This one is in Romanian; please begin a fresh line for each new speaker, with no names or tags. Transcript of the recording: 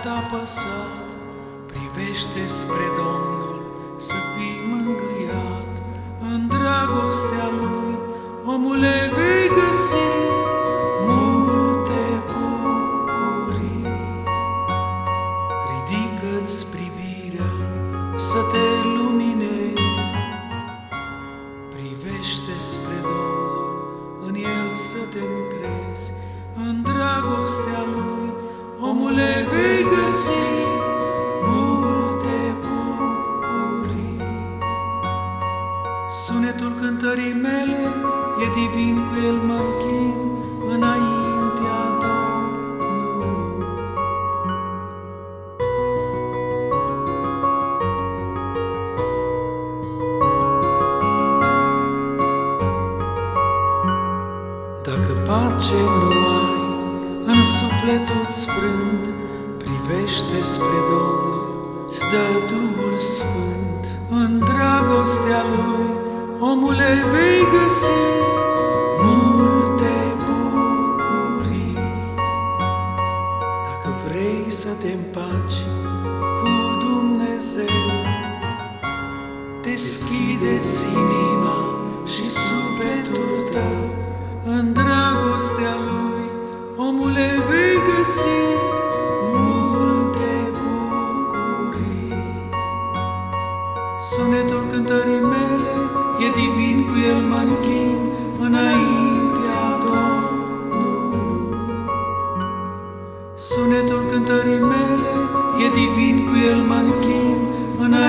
suflet apăsat, privește spre Domnul să fii mângâiat. În dragostea Lui, omule, vei găsi multe bucurii. Ridică-ți privirea să te luminezi, privește spre Domnul, în El să te Sunetul cântării mele e divin, cu el mă închin înaintea Domnului. Dacă pace nu ai în sufletul frânt, privește spre Domnul, îți dă Duhul Sfânt. În dragostea Lui, omule, vei găsi multe bucurii. Dacă vrei să te împaci cu Dumnezeu, Deschide-ți inima și sufletul tău în dragostea Lui, omule, vei găsi multe bucurii. Sunetul cântării ja di vin quel man kin ona india do no sonet ol cantare mele ja di vin quel man kin ona